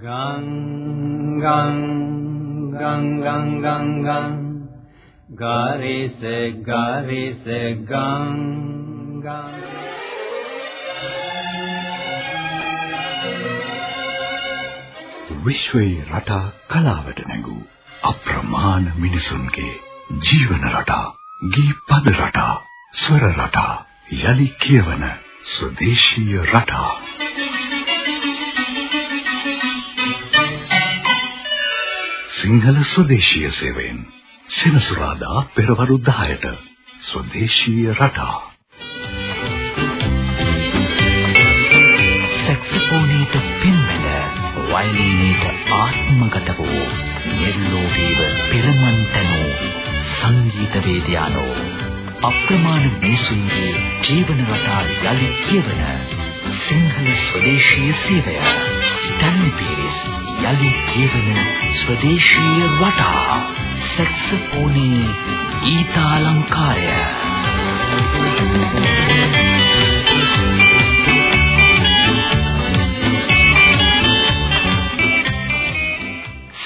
ගං ගං ගං ගං ගං ගං ගාරිස ගාරිස ගං ගං විශ්වයේ රටා කලාවට නැඟූ අප්‍රමාණ මිනිසුන්ගේ ජීවන රටා ගී පද රටා ස්වර රටා යලි කියවන ස්වදේශීය රටා සිංහල ස්වදේශීය සේවයෙන්. සෙනසුරාදා පෙරවරු 10ට ස්වදේශීය රටා. සැක්සෆෝනේට පින්වල වයලීනේට ආත්මගත වූ නෙල්ලෝවීව පෙරමන්තනෝ සංගීත වේදියානෝ අප්‍රමාණ මිනිසුන්ගේ ජීවන රටා යලි කියවන සිංහල ස්වදේශීය සේවය. ස්ටැන්ලි පීරිස් යලි කියවන ස්වදේශීය රටා සැක්සෆෝනී ගීතාලංකාරය.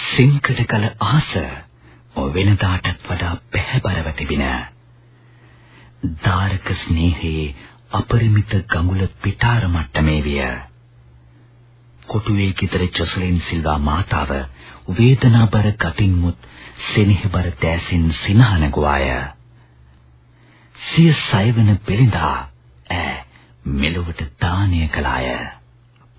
සිංකඩ කල ආස වෙනදාටත් වඩා පැහැබරව තිබින. දාරක ස්නේහයේ අපරිමිත ගඟුල පිටාර මට්ටමේ විය. කොටුවේ කිතර ජොසලින් සිල්වා මාතාව වේදනාබර ගතින් මුත් සෙනෙහබර දැසින් සිනහන ගුවාය සිය සයවන බෙලිඳා ඈ මෙලොවට දානය කළාය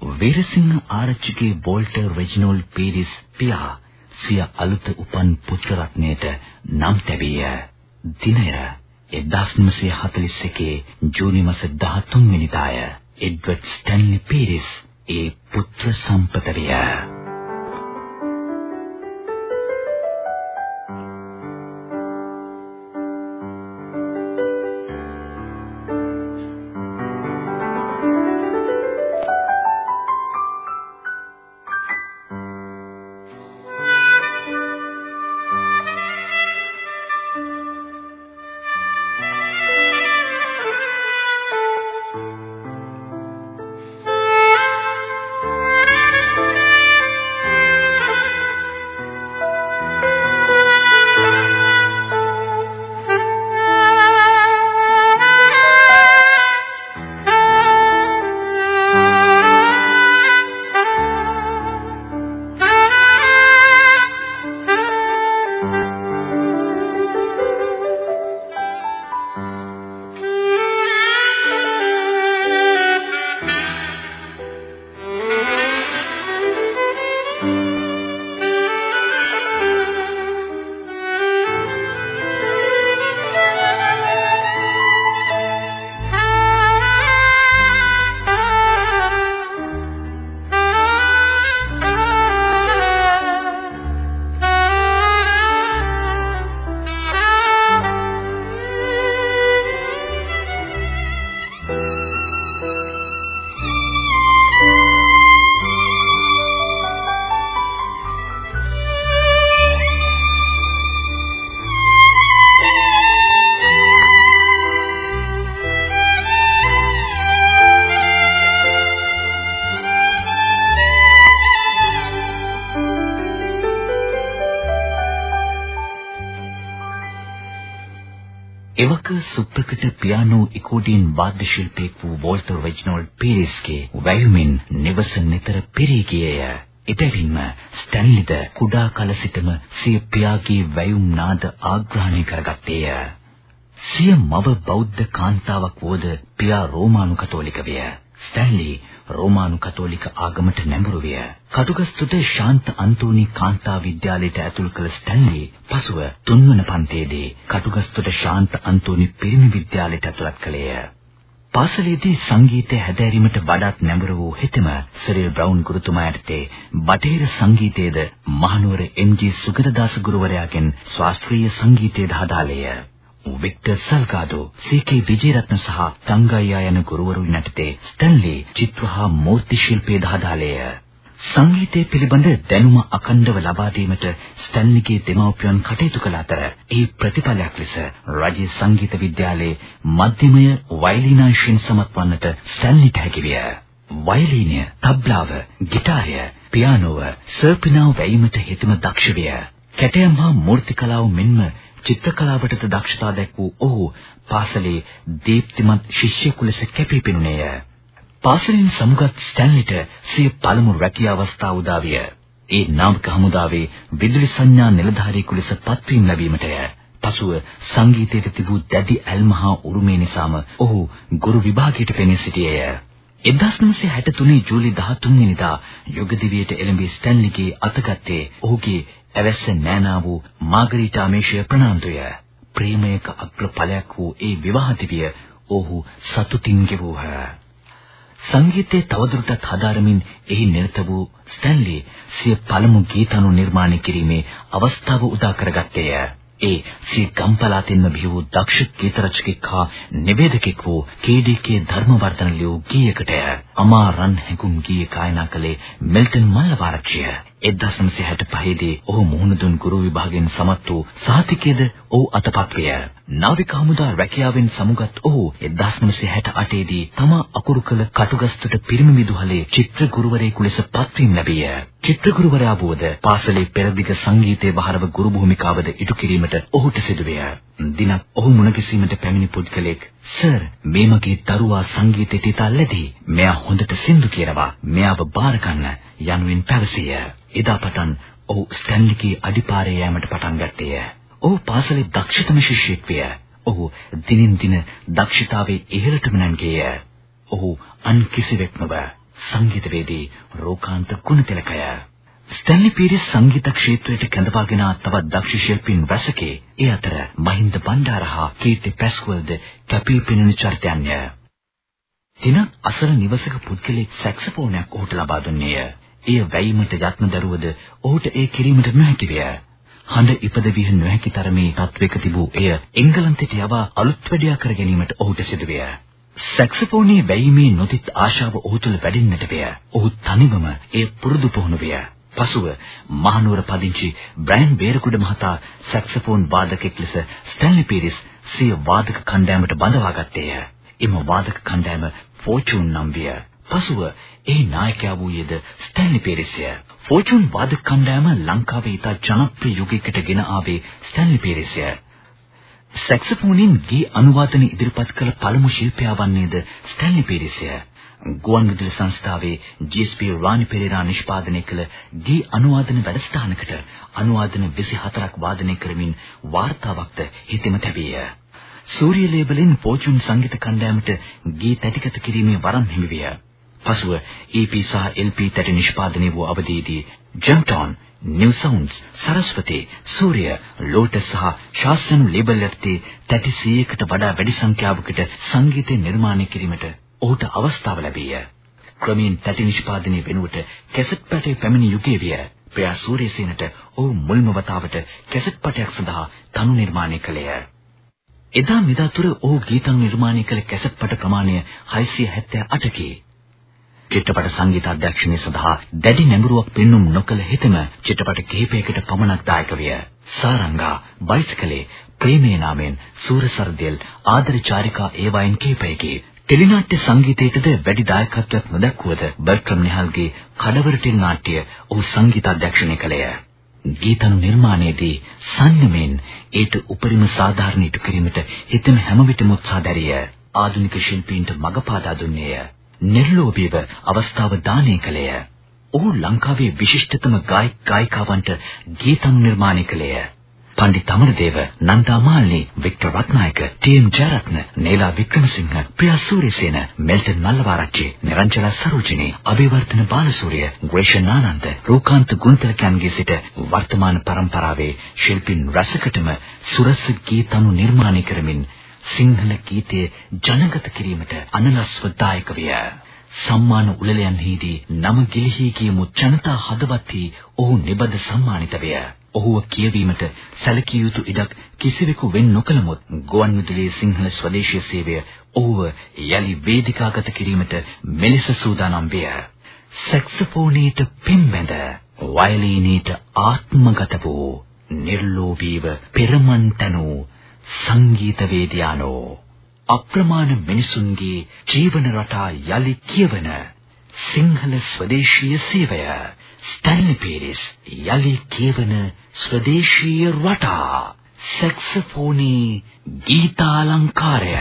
වීරසිංහ ආරච්චිගේ වෝල්ටර් රෙජිනෝල් පීරිස් පියා සිය අලුත උපන් පුත්‍ර රත්නයට නම් තැබිය. දිනය 1941 ජූනි මාස 13 වෙනිදාය. එඩ්වඩ් ස්ටැන්ලි පීරිස් ඒ පුත්‍ර සම්පත විය. සුප්‍රකට පියානෝ ඉකෝඩියන් වාද්‍ය ශිල්පියෙක් වූ වෝල්ටර් රෙජිනෝල්ඩ් පීරිස්ගේ වැයුමින් නිවස නිතර පිරී ගියේය. එබැවින්ම ස්ටැන්ලිද කුඩා කල සිටම සිය පියාගේ වැයුම් නාද ආග්‍රහණය කරගත්තේය. සිය මව බෞද්ධ කාන්තාවක් වුවද පියා රෝමානු කතෝලික විය. ස්ටැන්ලි රෝමානු කතෝලික ආගමට නැඹුරු විය. කටුගස්තුට ශාන්ත අන්තෝනි කාන්තා විද්‍යාලයට ඇතුල් කළ ස්ටැන්ලි පසුව තුන්වන පන්තියේදී කටුගස්තුට ශාන්ත අන්තෝනි පිරිමි විද්‍යාලයට ඇතුළත් කළේය. පාසලේදී සංගීතය හැදෑරීමට වඩාත් නැඹුරු වූ හෙතෙම සරිල් බ්‍රවුන් ගුරුතුමා යටතේ බටහිර සංගීතයේද මහනුවර එම්.ජී. සුගතදාස ගුරුවරයාගෙන් ශාස්ත්‍රීය සංගීතයද හදාළේය. වික්ටර් සල්ගාඩෝ, සී.කේ. විජේරත්න සහ තංගයියා යන ගුරුවරුන් යටතේ ස්ටැන්ලි චිත්‍ර හා මූර්ති ශිල්පයේ දහදාලේය. සංගීතය පිළිබඳ දැනුම අඛණ්ඩව ලබා දීමට ස්ටැන්ලිගේ දෙමව්පියන් කටයුතු කළ අතර ඒ ප්‍රතිඵලයක් ලෙස රාජ්‍ය සංගීත විද්‍යාලයේ මධ්‍යමය වයලීනාංශයෙන් සමත් වන්නට ස්ටැන්ලිට හැකි විය. වයලීනය, තබ්ලාව, ගිටාරය, පියානෝව, සර්පිනාව වැයීමට හිතම දක්ෂ විය. කැටයම් හා මූර්ති කලාව මෙන්ම චිත්‍ර කලාවටද දක්ෂතා දැක් වූ ඔහු පාසලේ දීප්තිමත් ශිෂ්‍යෙකු ලෙස කැපී පෙනුනේය. පාසලෙන් සමුගත් ස්ටැන්ලිට සිය පළමු රැකියාව අවස්ථාව උදා විය. ඒ නාවික හමුදාවේ විදුලි සංඥා නිලධාරියෙකු ලෙස පත්වීම ලැබීමටය. පසුව සංගීතයට තිබූ දැඩි ඇල්ම හා උරුමය නිසාම ඔහු ගුරු විභාගයට පෙනී සිටියේය. 1963 ජූලි 13 වෙනිදා යුගදිවියට එළඹී ස්ටැන්ලිගේ අතගත්තේ ඔහුගේ ඇවැස්ස නෑනා වූ මාගරිටා මේෂය ප්‍රනාන්දුය. ප්‍රේමයක අග්‍රඵලයක් වූ ඒ විවාහ දිවිය ඔහු සතුටින් ගෙවූහ. සංගීතයේ තවදුරටත් හදාරමින් එහි නිරත වූ ස්ටැන්ලි සිය පළමු ගීතනු නිර්මාණය කිරීමේ අවස්ථාව උදා කරගත්තේය. ඒ සී ගම්පලාතින්ම බිහි වූ දක්ෂ ගීත රචකෙක් හා නිවේදකෙක් වූ කේ.ඩී.කේ ධර්මවර්ධන ලියූ ගීයකට අමා රන් හැඟුම් ගීය ගායනා කළේ මෙල්ටන් මල්ලවාරච්චිය. 1965 දී ඔහු මුහුණ දුන් ගුරු විභාගයෙන් සමත් වූ සාහිතිකයේද ඔහු අතපත් විය. නාවික හමුදා රැකියාවෙන් සමුගත් ඔහු 1968 දී තමා අකුරු කළ කටුගස්තුට පිරිමි විදුහලේ චිත්‍ර ගුරුවරයෙකු ලෙස පත්වීම ලැබිය. චිත්‍ර ගුරුවරයා වූද පාසලේ පෙරදිග සංගීතයේ බහරව ගුරු භූමිකාවද ඉටු කිරීමට ඔහුට සිදුවිය. දිනක් ඔහු මුණ ගැසීමට පැමිණි පුද්ගලෙක් සර් මේ මගේ දරුවා සංගීතයට ඉතාලදී මෙයා හොඳට සින්දු කියනවා මෙයාව බාර ගන්න යනුවෙන් පැවසිය. එදා පටන් ඔහු ස්ටැන්ලිගේ අඩිපාරේ යෑමට පටන් ගත්තේය. ඔහු පාසලේ දක්ෂතම ශිෂ්‍යෙක් විය. ඔහු දිනින් දින දක්ෂතාවේ ඉහළටම නැංගේය. ඔහු අන් කිසිවෙක් නොව සංගීතවේදී රෝකාන්ත ගුණතිලකය. ස්ටැන්ලි පීරිස් සංගීත ක්ෂේත්‍රයට කැඳවාගෙන තවත් දක්ෂ ශිල්පීන් රැසකේ ඒ අතර මහින්ද බණ්ඩාර හා කීර්ති පැස්කෝල්ද කැපී පෙනෙන චරිතයන්ය. දින අසල නිවසක පුද්ගලෙක් සැක්සෆෝනයක් ඔහුට ලබා දුන්නේය. එය වැයීමට යත්න දරුවද ඔහුට ඒ කිරීමට නොහැකි විය. හඬ ඉපදවිය නොහැකි තරමේ තත්වයක තිබූ එය එංගලන්තයට යවා අලුත් වැඩියා කර ගැනීමට ඔහුට සිදුවිය. සැක්සෆෝනයේ වැයීමේ නොතිත් ආශාව ඔහු තුළ වැඩෙන්නට විය. ඔහු තනිවම ඒ පුරුදු පුහුණු විය. පසුව මහනුවර පදිංචි බ්‍රයන් බේරකුඩ මහතා සැක්සෆෝන් වාදකෙක් ලෙස ස්ටැන්ලි පීරිස් සිය වාදක කණ්ඩායමට බඳවා ගත්තේය. එම වාදක කණ්ඩායම ෆෝචූන් නම් විය. පසුව එහි නායකයා වූයේද ස්ටැන්ලි පීරිස්ය. ෆෝචූන් වාදක කණ්ඩායම ලංකාවේ ඉතා ජනප්‍රිය යුගයකට ගෙන ආවේ ස්ටැන්ලි පීරිස්ය. සැක්සෆෝනින් ගී අනුවාදන ඉදිරිපත් කළ පළමු ශිල්පියා වන්නේද ස්ටැන්ලි පීරිස්ය. ගුවන්විදුලි සංස්ථාවේ GSP රානි පෙරේරා නිෂ්පාදනය කළ ගී අනුවාදන වැඩසටහනකට අනුවාදන 24ක් වාදනය කරමින් වාර්තාවක්ද හිතෙම තැබිය. සූර්ය ලේබලෙන් ෆෝචුන් සංගීත කණ්ඩායමට ගී තැටිගත කිරීමේ වරම් හිමි විය. පසුව EP සහ LP තැටි නිෂ්පාදනය වූ අවදීදී ජම්ටෝන් New Sounds Saraswathi Sooriya Lotus සහ ශාස්ත්‍රණු ලේබල් යටතේ තැටි 100කට වඩා වැඩි සංඛ්‍යාවකට සංගීතය නිර්මාණය කිරීමට ඔහුට අවස්ථාව ලැබීය. ක්‍රමයෙන් තැටි නිෂ්පාදනය වෙනුවට කැසට් පැටේ පැමිණි යුගයේ විය. ප්‍රයා සූර්යසේනට ඔහු මුල්ම වතාවට කැසට් පටයක් සඳහා තනු නිර්මාණය කළේය. එදා මෙදා තුර ඔහු ගීතං නිර්මාණය කළ කැසට් පට ප්‍රමාණය 678කි. චිත්‍රපට සංගීත අධ්‍යක්ෂණය සඳහා දැඩි නැඹුරුවක් පෙන්눔 නොකළ හිතම චිත්‍රපට කිහිපයකට පමණක් දායක විය. සාරංගා, බයිසිකලේ, ප්‍රේමේ නාමෙන් සූරසර්දෙල් ආදර චාරිකා ඒවායින් කිහිපයකි. ටෙලිනාට්‍ය සංගීතයටද වැඩි දායකත්වයක් නොදක්වුවද බර්ට්‍රම් නිහල්ගේ කඩවර ටෙලි නාට්‍ය ඔහු සංගීත අධ්‍යක්ෂණය කළේය. ගීතනු නිර්මාණයේදී සංයමෙන් ඒට උපරිම සාධාරණ ඉටු කිරීමට හිතම හැම විටම උත්සාහ දැරිය. ආධුනික ශිල්පීන්ට මඟ පාදා දුන්නේය. නිර්ලෝභීව අවස්ථාව දානය කළේය. ඔහු ලංකාවේ විශිෂ්ටතම ගායක ගායිකාවන්ට ගීතම් නිර්මාණය කළේය. Pandith Amaradeva, Nanda Malini, Victor Ratnayake, T M. Jayaratne, Neela Wickramasinghe, Priya Suriyasena, Melton Mallawarachchi, Niranjala Sarojini, Abeywardena Balasuriya, Gration Ananda, Rookantha ගුණතිලකයන්ගේ සිට වර්තමාන පරම්පරාවේ ශිල්පීන් රසකටම සුරස ගීතනු නිර්මාණය කරමින් සිංහල ගීතයේ ජනගත කිරීමට අනලස්ව දායක විය. සම්මාන උළෙලයන්හිදී නම ගිලිහි කියමු ජනතා හදවතෙහි ඔහු නිබඳ සම්මානිත විය. ඔහුව කියවීමට සැලකිය යුතු ඉඩක් කිසිවෙකු වෙන් නොකළමුත් ගුවන්විදුලියේ සිංහල ස්වදේශීය සේවය ඔහුව යලි වේදිකාගත කිරීමට මෙලෙස සූදානම් විය. සැක්සෆෝනීට පින්බැඳ වයලීනීට ආත්මගත වූ නිර්ලෝභීව පෙරමන්තනෝ සංගීතවේදියානෝ අප්‍රමාණ මිනිසුන්ගේ ජීවන රටා යලි කියවන සිංහල ස්වදේශීය සේවය ස්ටැන්ලි පීරිස් යලි කියවන ස්වදේශීය රටා සැක්සෆෝනී ගීතාලංකාරය.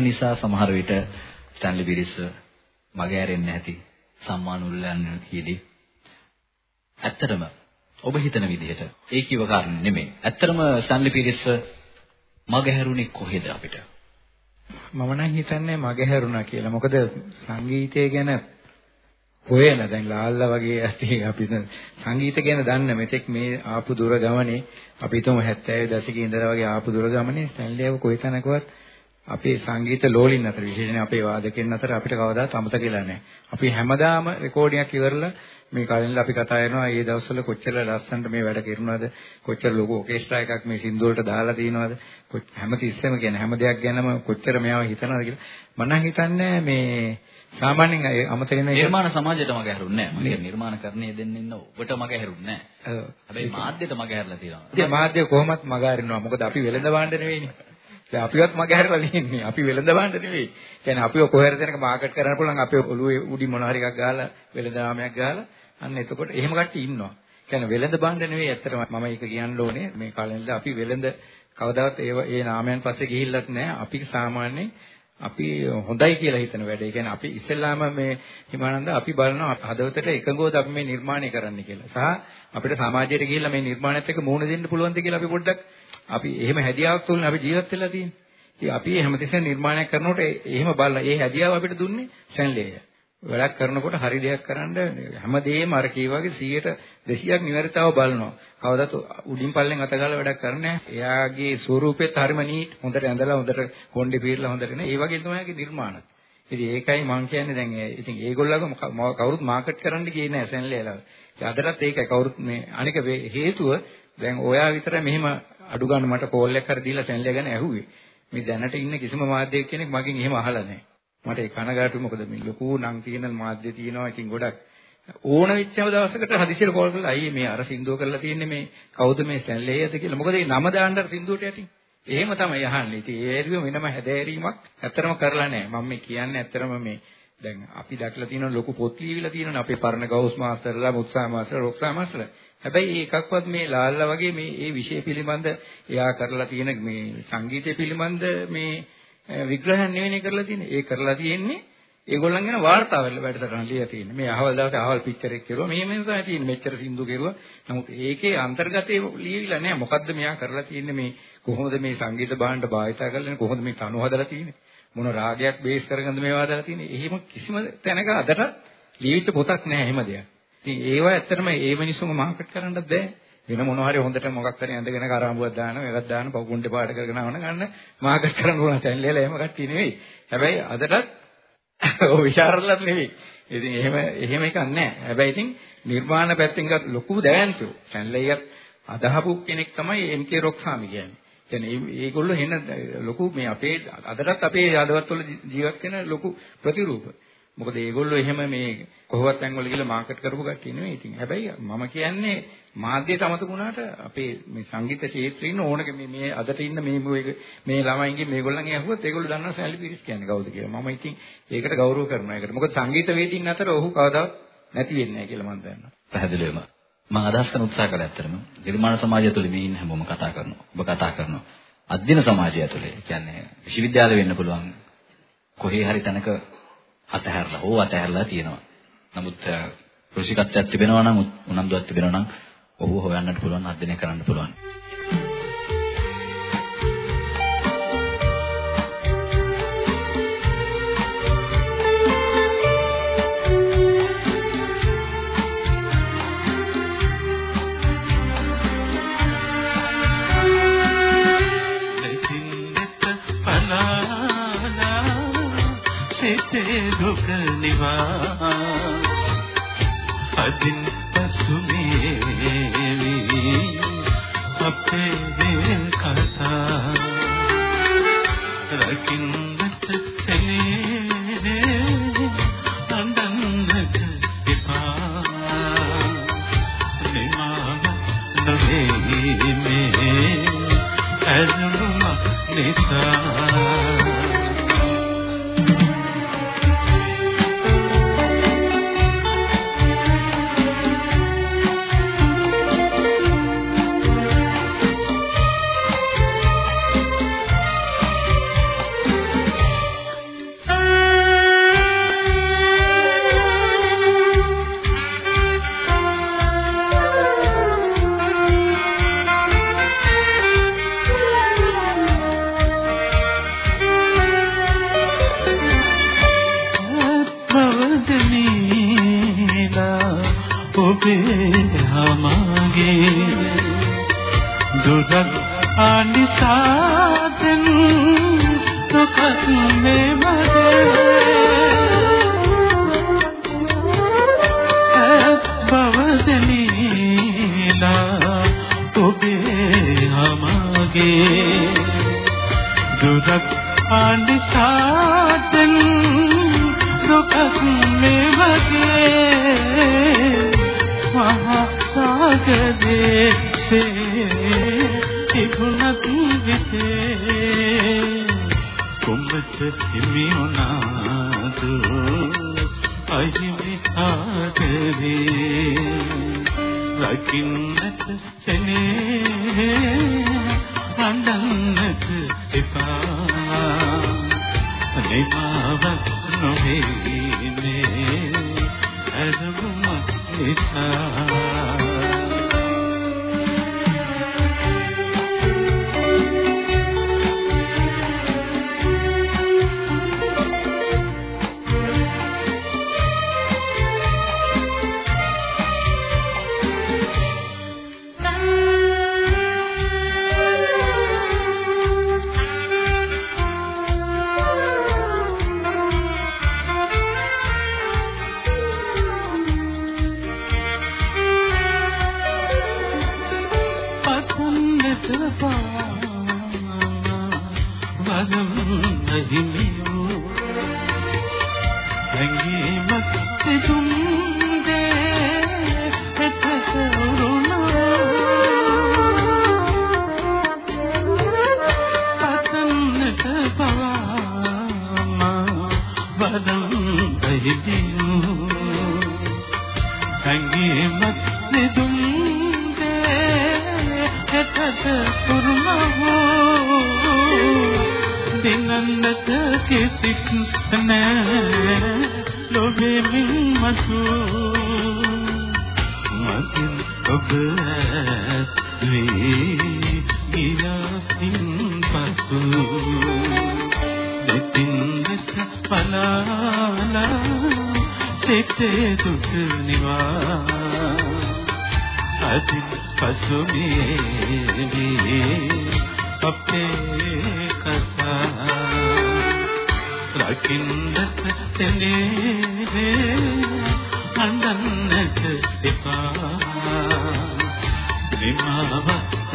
නිසා සමහර විට ස්ටැන්ලි බිරිස් මග ඇරෙන්නේ නැති සම්මාන උල්ලන්නේදී ඇත්තටම ඔබ හිතන විදිහට ඒ කිව කාරණේ නෙමෙයි. ඇත්තටම ස්ටැන්ලි බිරිස් මග හැරුණේ කොහෙද අපිට? මම නම් හිතන්නේ මග හැරුණා කියලා. මොකද සංගීතය ගැන හොයන දැන් ලාල්ලා වගේ ඇති අපි සංගීත ගැන දන්න මෙතෙක් මේ ආපු දුර ගමනේ අපි හිතමු 70 දශකයේ ඉඳලා වගේ ආපු දුර ගමනේ ස්ටැන්ලියව කොයි තැනකවත් අපේ සංගීත ලෝලින් අතර විශේෂයෙන් අපේ වාදකයන් අතර අපිට කවදාත් අමතක කියලා නැහැ. අපි හැමදාම රෙකෝඩියක් ඉවරලා මේ කලින් අපි කතා කරනවා මේ දවස්වල කොච්චර ලස්සනට මේ වැඩ කරනවද කොච්චර ලොකු ඔකෙස්ට්‍රා එකක් මේ සින්දු වලට දාලා තියෙනවද හැමතිස්සෙම කියන හැම දෙයක් ගැනම කොච්චර මෙයාව හිතනවද කියලා මම හිතන්නේ මේ සාමාන්‍යයෙන් අමතක වෙන නිර්මාණ සමාජයට මග හැරුන්නේ නැහැ. මගේ නිර්මාණ කරන්නේ දෙන්න ඉන්න ඔබට මග හැරුන්නේ නැහැ. හැබැයි මාධ්‍යයට මග හැරලා තියෙනවා. ඉතින් මාධ්‍ය කොහොමත් මග හරිනවා. මොකද අපි වෙළඳ භාණ්ඩ නෙවෙයිනේ. දැන් අපිවත් මග හැරලා තියෙන්නේ. අපි වෙළඳ භාණ්ඩ නෙවෙයි. කියන්නේ අපිව කොහෙද තැනක මාකට් කරන්න පුළුවන් අපේ ඔළුවේ උඩින් මොන හරි එකක් ගහලා වෙළඳ නාමයක් ගහලා අන්න එතකොට එහෙම කට්ටිය ඉන්නවා. කියන්නේ වෙළඳ භාණ්ඩ නෙවෙයි ඇත්තටම මම ඒක කියන්න ඕනේ මේ කාලෙන්ද අපි වෙළඳ කවදාවත් ඒ ඒ නාමයන් පස්සේ ගිහිල්ලත් නැහැ. අපි සාමාන්‍යයෙන් අපි හොඳයි කියලා හිතන වැඩ. ඒ කියන්නේ අපි ඉස්සෙල්ලාම මේ හිමානන්ද අපි බලනවා හදවතට එකඟවද අපි මේ නිර්මාණය කරන්න කියලා. සහ අපිට සමාජයට ගිහිල්ලා මේ නිර්මාණයත් එක්ක මුහුණ දෙන්න පුළුවන්ද කියලා අපි පොඩ්ඩක් අපි එහෙම හැදියාවක් තුලින් අපි ජීවත් වෙලා තියෙන්නේ. ඉතින් අපි හැමතිස්සෙම නිර්මාණයක් කරනකොට එහෙම බලලා ඒ හැදියාව අපිට දුන්නේ සැන්ලේය. වැඩක් කරනකොට හරි දෙයක් කරන්න හැමදේම අර කී වගේ 100ට 200ක් නිවැරදිතාව බලනවා. කවදාත් උඩින් පල්ලෙන් අතගාලා වැඩක් කරන්නේ එයාගේ ස්වරූපෙත් හරිම නීට්. හොඳට ඇඳලා හොඳට කොණ්ඩේ පීරලා හොඳට නේ. ඒ වගේ තමයි එයාගේ නිර්මාණ. ඉතින් ඒකයි මම කියන්නේ දැන් ඉතින් ඒගොල්ලෝගම කවුරුත් මාකට් කරන්න ගියේ නැහැ සෙන්ලේලා. අදටත් ඒකයි කවුරුත් මේ අනික හේතුව දැන් ඔයා විතර මෙහෙම අඩු ගන්න මට කෝල් එකක් කර දීලා සෙන්ලේ ගැන ඇහුවේ. මේ දැනට ඉන්න කිසිම මාධ්‍යයක් කෙනෙක් මගෙන් එහෙම අහලා නැහැ. මට ඒ කනගාටු මොකද මේ ලොකු නම් තියෙන මාධ්‍ය තියෙනවා ඉතින් ගොඩක් ඕන වෙච්චම දවසකට හදිසියට කෝල් කරලා අයියේ මේ අර සින්දුව කරලා තියෙන්නේ මේ කවුද මේ ස්ටැන්ලේයද කියලා. මොකද මේ නම දාන්න සින්දුවට යටින්. එහෙම තමයි අහන්නේ. ඉතින් ඒ ඇරියෝ වෙනම හැදෑරීමක් ඇත්තරම කරලා නැහැ. මම මේ කියන්නේ ඇත්තරම මේ දැන් අපි දැක්ලා තියෙන ලොකු පොත් ලියවිලා තියෙනනේ අපේ පරණ ගවුස් මාස්ටර්ලා මුත්සා මාස්ටර් රොක්සා මාස්ටර්ලා. හැබැයි ඒකක්වත් මේ ලාල්ලා වගේ මේ ඒ විෂය පිළිබඳ එයා කරලා තියෙන මේ සංගීතය පිළිබඳ මේ විග්‍රහයක් නෙවෙයි කරලා තියෙන්නේ. ඒ කරලා තියෙන්නේ ඒගොල්ලන් ගැන වාර්තාවල වැඩසටහන ලියලා තියෙන්නේ. මේ අහවල් දවසේ අහවල් පික්චර් එක කෙරුවා. මෙහෙම තමයි තියෙන්නේ. මෙච්චර සින්දු කෙරුවා. නමුත් ඒකේ අන්තර්ගතයේ ලියවිලා නැහැ. මොකද්ද මෙයා කරලා තියෙන්නේ මේ කොහොමද මේ සංගීත භාණ්ඩ භාවිතා කරලා කොහොමද මේ තනු හදලා තියෙන්නේ? මොන රාගයක් බේස් කරගෙනද මේවා හදලා තියෙන්නේ? එහෙම කිසිම තැනක අදට ලියවිච්ච පොතක් නැහැ එහෙම දෙයක්. ඉතින් ඒවා ඇත්තටම ඒ මිනිස්සුම මාකට් කරන්නත් බෑ. වෙන මොනවා හරි හොඳට මොකක් හරි ඇඳගෙන කරාඹුවක් දානවා ඒකක් දාන පවුකුණ්ඩේ පාට කරගෙන ආවන ගන්න මාකට් කරන්න ඕන තැන්ලේලා එහෙම කට්ටිය නෙවෙයි. හැබැයි අදටත් ඔය විචාරලත් නෙවෙයි. ඉතින් එහෙම එහෙම එකක් නැහැ. හැබැයි ඉතින් නිර්මාණ පැත්තෙන් ගත් ලොකු දැවැන්තෝ සැන්ලේයත් අදහපු කෙනෙක් තමයි එම්.කේ රොක්සාමි කියන්නේ. කියන්නේ මේගොල්ලෝ එන ලොකු මේ අපේ අදටත් අපේ යාදවත්වල ජීවත් වෙන ලොකු ප්‍රතිරූප. මොකද මේගොල්ලෝ එහෙම මේ කොහොවත් තැන්වල ගිහලා මාකට් කරපු කට්ටිය නෙවෙයි. ඉතින් හැබැයි මම කියන්නේ මාධ්‍යයට අමතක වුණාට අපේ මේ සංගීත ක්ෂේත්‍රයේ ඉන්න ඕනක මේ මේ අදට ඉන්න මේ මේ ළමයින්ගේ මේගොල්ලන්ගේ අහුවත් ඒගොල්ලෝ දන්නවා සැලි පිරිස් කියන්නේ කවුද කියලා. මම ඉතින් ඒකට ගෞරව කරනවා ඒකට. මොකද සංගීත වේදින් අතර ඔහු කවදාවත් නැති වෙන්නේ නැහැ කියලා මම දන්නවා. පැහැදිලිවම. මම අදහස් කරන උත්සාහ කළා ඇත්තටම. නිර්මාණ සමාජය තුළ මේ ඉන්න හැමෝම කතා කරනවා. ඔබ කතා කරනවා. අධ්‍යයන සමාජය ඇතුලේ කියන්නේ විශ්වවිද්‍යාල වෙන්න පුළුවන් කොහේ හරි තැනක අතහැරලා හෝ අතහැරලා තියෙනවා. නමුත් රුචිකත්වයක් තිබෙනවා නම් උනන්දුවක් තිබෙනවා නම් ඔහු හොයන්නට පුළුවන් අධ්‍යයනය කරන්න පුළුවන්. සිතේ දුක නිවා. අදින් පසුමේවි අපේ සාගරේ තිබුණත් විසේ කුඹත හිමි වුණාදු එතට පුරුමහෝ දිනන්නට කිසිත් නෑ. ලොබේ මින් මතු මතින් ඔබ වේ ගිලාසින් පසු දෙතින් දෙත පලාලා සිතේ දුක නිවා. අදින් පසුමේ අපේ කතා රකින්නට තෙනේ අඬන්නට එපා. නිමාව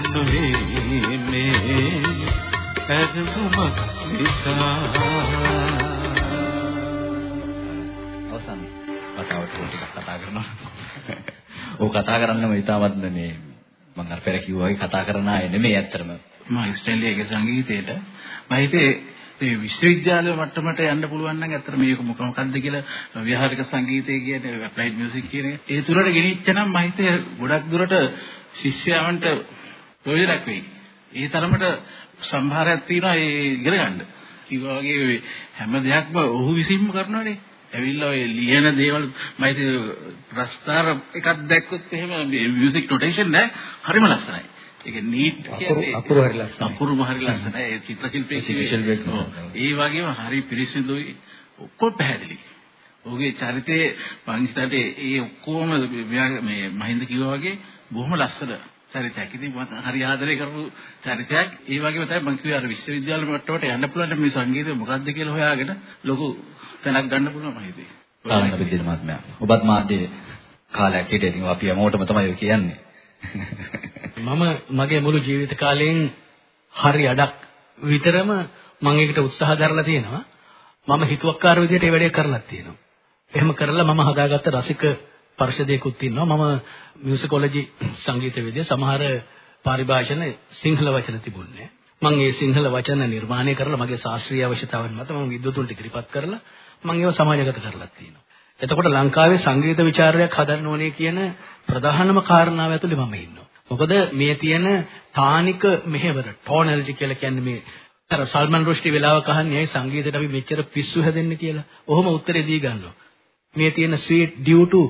නොවේ මේ ඇදමුම නිසා අවසන් වතාවට ටිකක් කතා කරනවා. ඔව් කතා කරන්නම ඉතාමත් මේ මම අර පෙර කිව්වා වගේ කතා කරන අය නෙමෙයි ඇත්තටම. මම ඉස්ට්‍රේලියාවේ සංගීතයට මම හිතේ මේ විශ්වවිද්‍යාල මට්ටමට යන්න පුළුවන් නම් ඇත්තට මේක මොක මොකක්ද කියලා ව්‍යවහාරික සංගීතය කියන්නේ ඇප්ලයිඩ් මියුසික් කියන එක. ඒ තුරට ගෙනිච්ච නම් මම හිතේ ගොඩක් දුරට ශිෂ්‍යයන්ට ප්‍රයෝජනක් වෙයි. ඒ තරමට සම්භාරයක් තියෙනවා ඒ ඉගෙන ගන්න. කිව්වා වගේ හැම දෙයක්ම ඔහු විසින්ම කරනවානේ. ඇවිල්ලා ඔය ලියන දේවල් මම හිතේ ප්‍රස්තාර එකක් දැක්කොත් එහෙම මියුසික් නොටේෂන් නෑ හරිම ලස්සනයි. ඒක නීට් කියන්නේ අකුරු හරි ලස්සනයි. අකුරුම හරි ලස්සනයි. ඒ චිත්‍ර ශිල්පයේ work ඔව්. ඒ වගේම හරි පිරිසිදුයි ඔක්කොම පැහැදිලි. ඔහුගේ චරිතයේ මං හිතන්නේ ඒ ඔක්කොම මේ මහින්ද කිව්වා වගේ බොහොම ලස්සන චරිතයක්. ඉතින් මම හරි ආදරය කරපු චරිතයක්. ඒ වගේම තමයි මං කිව්වේ අර විශ්වවිද්‍යාල මට්ටමට යන්න පුළුවන් මේ සංගීතය මොකක්ද කියලා හොයාගෙන ලොකු තැනක් ගන්න පුළුවන් මම හිතේ. ආනන්ද විද්‍යාල මහත්මයා. ඔබත් මාධ්‍ය කාලයක් හිටියේ. ඉතින් අපි හැමෝටම තමයි ඔය කියන්නේ. මම මගේ මුළු ජීවිත කාලයෙන් හරි අඩක් විතරම මම ඒකට උත්සාහ දරලා තියෙනවා. මම හිතුවක්කාර විදිහට ඒ වැඩේ කරලා තියෙනවා. එහෙම කරලා මම හදාගත්ත රසික පරිශදයකුත් ඉන්නවා. මම මියුසිකොලොජි සංගීත විද්‍ය සමහර පරිභාෂණ සිංහල වචන තිබුණේ. මම මේ සිංහල වචන නිර්මාණය කරලා මගේ ශාස්ත්‍රීය අවශ්‍යතාවන් මත මම විද්වතුන්ට ඉදිරිපත් කරලා මම ඒව සමාජගත කරලා තියෙනවා. එතකොට ලංකාවේ සංගීත විචාරයක් හදන්න ඕනේ කියන ප්‍රධානම කාරණාව ඇතුලේ මම ඉන්නවා. මොකද මේ තියෙන තානික මෙහෙවර ටෝනොලොජි කියලා කියන්නේ මේ අර සල්මන් රුෂ්ටි වෙලාවක අහන්නේ ඇයි සංගීතයට අපි මෙච්චර පිස්සු හැදෙන්නේ කියලා. ඔහොම උත්තරේ දී ගන්නවා. මේ තියෙන sweet due to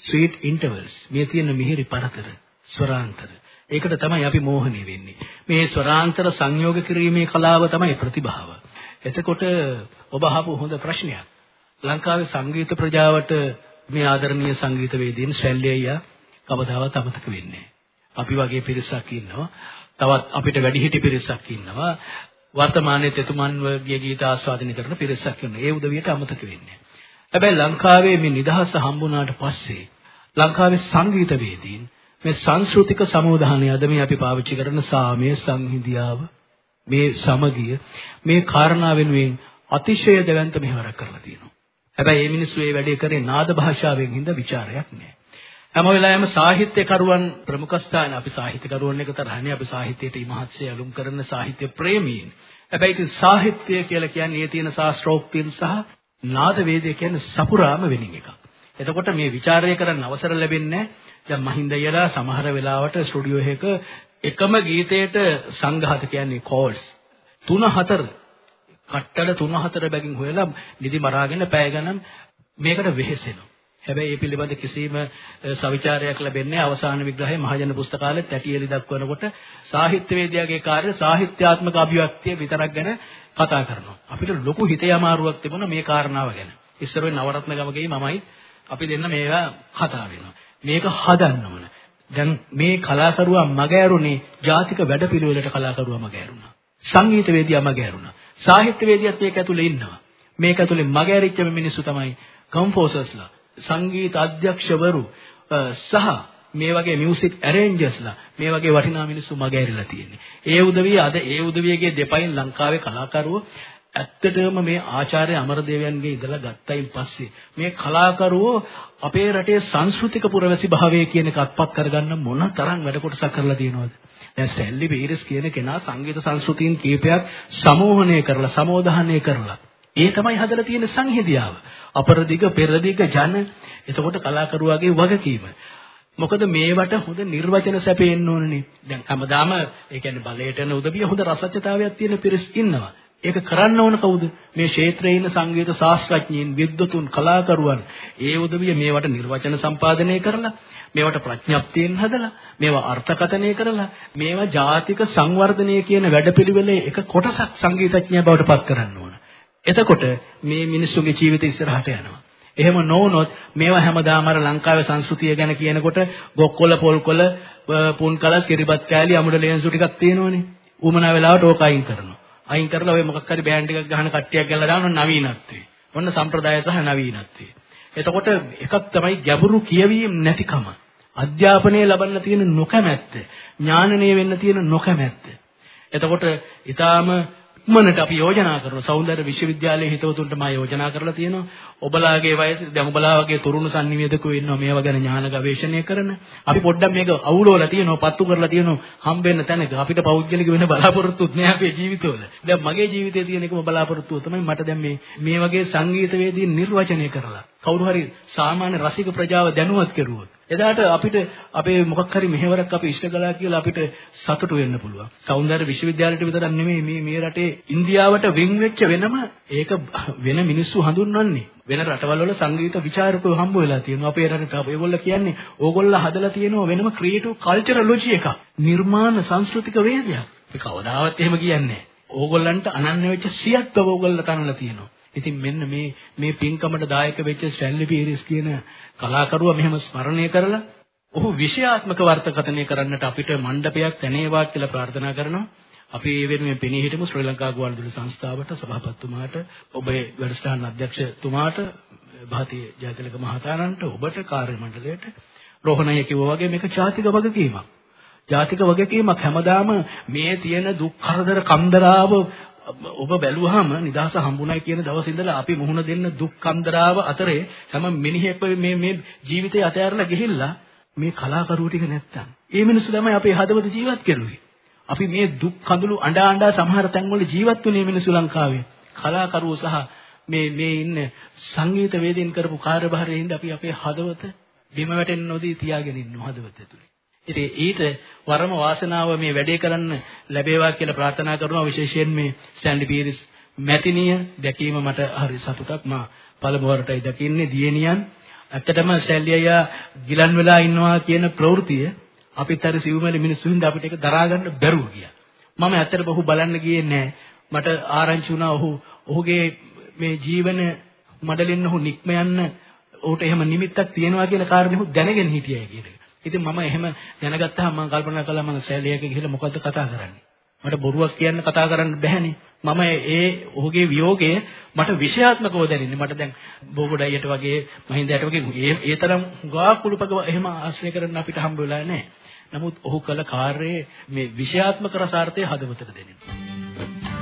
sweet intervals. මේ තියෙන මිහිරි පරතර ස්වරාන්තර. ඒකට තමයි අපි මෝහණය වෙන්නේ. මේ ස්වරාන්තර සංයෝග කිරීමේ කලාව තමයි ප්‍රතිභාව. එතකොට ඔබ අහපු හොඳ ප්‍රශ්නයක්. ලංකාවේ සංගීත ප්‍රජාවට මේ ආදරණීය සංගීතවේදීන් ශෛල්‍යය කවදාවත් අමතක වෙන්නේ අපි වගේ පිරිසක් ඉන්නවා. තවත් අපිට වැඩිහිටි පිරිසක් ඉන්නවා. වර්තමානයේ තෙතුමන්වගේ ගීත ආස්වාදනය කරන පිරිසක් ඉන්නවා. ඒ උදවියට අමතක වෙන්නේ හැබැයි ලංකාවේ මේ නිදහස හම්බුණාට පස්සේ ලංකාවේ සංගීතවේදීන් මේ සංස්කෘතික සමුදාහනය අද මේ අපි පාවිච්චි කරන සාමය සංහිඳියාව මේ සමගිය මේ කාරණා වෙනුවෙන් අතිශය දැවැන්ත මෙහෙවරක් කරලා තියෙනවා. හැබැයි මේ මිනිස්සු මේ වැඩේ කරේ නාද භාෂාවෙන් හින්දා ਵਿਚාරයක් නෑ. හැම වෙලාවෙම සාහිත්‍යකරුවන් ප්‍රමුඛ ස්ථාන අපි සාහිත්‍යකරුවන් එක තරහනේ අපි සාහිත්‍යයට ඉමහත්සය ඇලුම් කරන සාහිත්‍ය ප්‍රේමීන්. හැබැයි ඉතින් සාහිත්‍ය කියලා කියන්නේ ඒ තියෙන ශාස්ත්‍රෝක්තියන් සහ නාද වේදය කියන්නේ සපුරාම වෙනින් එකක්. එතකොට මේ ਵਿਚාරය කරන්න අවසර ලැබෙන්නේ දැන් මහින්ද යලා සමහර වෙලාවට ස්ටුඩියෝ එකක එකම ගීතයට සංඝාත කියන්නේ කෝඩ්ස් 3 4 කට්ටල 3 4 බැගින් හොයලා නිදි මරාගෙන පැය ගණන් මේකට වෙහෙසෙනවා. හැබැයි මේ පිළිබඳ කිසිම සවිචාරයක් ලැබෙන්නේ අවසාන විග්‍රහයේ මහජන පුස්තකාලෙත් ඇටියෙලි දක්වනකොට සාහිත්‍යවේදියාගේ කාර්ය සාහිත්‍යාත්මක අභිව්‍යක්තිය විතරක් ගැන කතා කරනවා. අපිට ලොකු හිතේ අමාරුවක් තිබුණා මේ කාරණාව ගැන. ඉස්සර වෙන නවරත්න ගමගේ මමයි අපි දෙන්න මේවා කතා වෙනවා. මේක හදන්න ඕන. දැන් මේ කලාකරුවා මග ඇරුණේ ජාතික වැඩපිළිවෙලට කලාකරුවා මග ඇරුණා. සංගීතවේදියා මග ඇරුණා. සාහිත්‍යවේදියාත් මේක ඇතුලේ ඉන්නවා. මේක ඇතුලේ මග ඇරිච්ච මිනිස්සු තමයි කම්පෝසර්ස්ලා, සංගීත අධ්‍යක්ෂවරු සහ මේ වගේ මියුසික් ඇරේන්ජර්ස්ලා මේ වගේ වටිනා මිනිස්සු මග ඇරිලා තියෙන්නේ. ඒ උදවිය අද ඒ උදවියගේ දෙපයින් ලංකාවේ කලාකරුවෝ ඇත්තටම මේ ආචාර්ය අමරදේවයන්ගේ ඉඳලා ගත්තයින් පස්සේ මේ කලාකරුවෝ අපේ රටේ සංස්කෘතික පුරවැසි භාවය කියන එක අත්පත් කරගන්න මොන තරම් වැඩ කොටසක් කරලා තියෙනවද? දැන් ස්ටැන්ලි බීරිස් කියන කෙනා සංගීත සංස්කෘතීන් කීපයක් සමෝහණය කරලා සමෝධානය කරලා ඒ තමයි හදලා තියෙන සංහිදියාව. අපරදිග පෙරදිග ජන එතකොට කලාකරුවාගේ වගකීම. මොකද මේවට හොඳ නිර්වචන සැපෙන්න ඕනනේ. දැන් හැමදාම ඒ කියන්නේ බලයට යන උදවිය හොඳ රසච්‍යතාවයක් තියෙන පිරිස් ඉන්නවා. ඒක කරන්න ඕන කවුද? මේ ක්ෂේත්‍රයේ ඉන්න සංගීත ශාස්ත්‍රඥයින්, විද්වතුන්, කලාකරුවන් ඒ උදවිය මේවට නිර්වචන සම්පාදනය කරලා, මේවට ප්‍රඥප්තියෙන් හදලා, මේවා අර්ථකථනය කරලා, මේවා ජාතික සංවර්ධනය කියන වැඩපිළිවෙලේ එක කොටසක් සංගීතඥයා බවට පත් කරන්න ඕන. එතකොට මේ මිනිස්සුගේ ජීවිත ඉස්සරහට යනවා. එහෙම නොවුනොත් මේවා හැමදාම අර ලංකාවේ සංස්කෘතිය ගැන කියනකොට ගොක්කොල පොල්කොල පුන් කලස් කිරිබත් කෑලි අමුඩ ලේන්සු ටිකක් තියෙනවනේ. ඌමනා වෙලාවට ඕක අයින් කරනවා. අයින් කරලා ඔය මොකක් හරි බෑන්ඩ් එකක් ගහන කට්ටියක් ගැලලා දානවා නවීනත්වේ. ඔන්න සම්ප්‍රදාය සහ නවීනත්වේ. එතකොට එකක් තමයි ගැඹුරු කියවීම නැතිකම. අධ්‍යාපනය ලබන්න තියෙන නොකමැත්ත. ඥානනය වෙන්න තියෙන නොකමැත්ත. එතකොට ඊටාම ඉක්මනට අපි යෝජනා කරනවා. සෞන්දර්ය විශ්වවිද්‍යාලයේ හිතවතුන්ට මා යෝජනා කරලා තියෙනවා. ඔබලාගේ වයස දැන් ඔබලා වගේ තරුණ සංනිවේදකයෝ ඉන්නවා. මේවා ගැන ඥාන ගවේෂණය කරන. අපි පොඩ්ඩක් මේක අවුලවලා තියෙනවා පත්තු කරලා තියෙනවා හම්බෙන්න තැනක. අපිට පෞද්ගලික වෙන බලාපොරොත්තුත් නෑ අපේ ජීවිතවල. දැන් මගේ ජීවිතේ තියෙන එකම බලාපොරොත්තුව තමයි මට දැන් මේ මේ වගේ සංගීතවේදී නිර්වචනය කරලා. කවුරු හරි සාමාන්‍ය රසික ප්‍රජාව දැනුවත් කරුවොත් එදාට අපිට අපේ මොකක් හරි මෙහෙවරක් අපි ඉෂ්ට කළා කියලා අපිට සතුටු වෙන්න පුළුවන්. සෞන්දර්ය විශ්වවිද්‍යාලයට විතරක් නෙමෙයි මේ මේ රටේ ඉන්දියාවට වෙන් වෙච්ච වෙනම ඒක වෙන මිනිස්සු හඳුන්වන්නේ. වෙන රටවල් වල සංගීත විචාරකයෝ හම්බ වෙලා තියෙනවා. අපේ රටට ඒගොල්ලෝ කියන්නේ ඕගොල්ලෝ හදලා තියෙනවා වෙනම ක්‍රියේටිව් කල්චරොලොජි එකක්. නිර්මාණ සංස්කෘතික වේදයක්. ඒක කවදාවත් එහෙම කියන්නේ නැහැ. ඕගොල්ලන්ට අනන්‍ය වෙච්ච සියක් බව ඕගොල්ලෝ තනලා තියෙනවා. ඉතින් මෙන්න මේ මේ පින්කමට දායක වෙච්ච ස්ටැන්ලි පීරිස් කියන කලාකරුවා මෙහෙම ස්මරණය කරලා ඔහු විෂයාත්මක වර්තකතනය කරන්නට අපිට මණ්ඩපයක් තැනේවා කියලා ප්‍රාර්ථනා කරනවා. අපි ඒ වෙනුවෙන් පෙනී හිටමු ශ්‍රී ලංකා ගුවන්විදුලි සංස්ථාවට සභාපතිතුමාට ඔබේ වැඩසටහන අධ්‍යක්ෂතුමාට භාතිය ජයතිලක මහතාණන්ට ඔබට කාර්ය මණ්ඩලයට රෝහණය කිව්වා වගේ මේක ජාතික වගකීමක්. ජාතික වගකීමක් හැමදාම මේ තියෙන දුක් කරදර කන්දරාව ඔබ බැලුවාම නිදහස හම්බුනායි කියන දවස් ඉඳලා අපි මුහුණ දෙන්න දුක් කන්දරාව අතරේ හැම මිනිහෙක් මේ මේ ජීවිතේ අතහැරලා ගිහිල්ලා මේ කලාකරුවෝ ටික නැත්තම් ඒ මිනිස්සු තමයි අපේ හදවත ජීවත් කරුවේ. අපි මේ දුක් කඳුළු අඬා අඬා සමහර තැන්වල ජීවත් වුණේ මිනිස්සු ලංකාවේ. කලාකරුවෝ සහ මේ මේ ඉන්න සංගීත වේදින් කරපු කාර්යභාරයෙන් අපි අපේ හදවත බිම වැටෙන්න නොදී තියාගෙන ඉන්න හදවත ඇතුලේ. ඉතින් ඊට වරම වාසනාව මේ වැඩේ කරන්න ලැබේවා කියලා ප්‍රාර්ථනා කරනවා. විශේෂයෙන් මේ ස්ටැන්ලි පීරිස් මැතිනිය දැකීම මට හරි සතුටක්. මා පළමු වරටයි දකින්නේ දියණියන්. ඇත්තටම ස්ටැන්ලි අයියා ගිලන් වෙලා ඉන්නවා කියන ප්‍රවෘතිය අපිත් අර සිව්මැලි මිනිස්සු හින්දා අපිට ඒක දරා ගන්න බැරුව ගියා. මම ඇත්තටම ඔහු බලන්න ගියේ නැහැ. මට ආරංචි වුණා ඔහු ඔහුගේ මේ ජීවන මඩලින් ඔහු නික්ම යන්න ඔහුට එහෙම නිමිත්තක් තියෙනවා කියන කාරණේ ඔහු දැනගෙන හිටියයි කියන එක. ඉතින් මම එහෙම දැනගත්තාම මම කල්පනා කළා මම සෑලියක ගිහලා මොකද්ද කතා කරන්නේ. මට බොරුවක් කියන්න කතා කරන්න බැහැනේ. මම ඒ ඔහුගේ වියෝගය මට විෂයාත්මකව දැනෙන්නේ. මට දැන් බෝගොඩයියට වගේ මහින්දයට වගේ ඒ ඒ තරම් ගා කුළුපක එහෙම ආශ්‍රය කරන්න අපිට හම්බ වෙලා නැහැ. නමුත් ඔහු කළ කාර්යයේ මේ විෂයාත්මක රසාර්ථය හදවතට දැනෙනවා.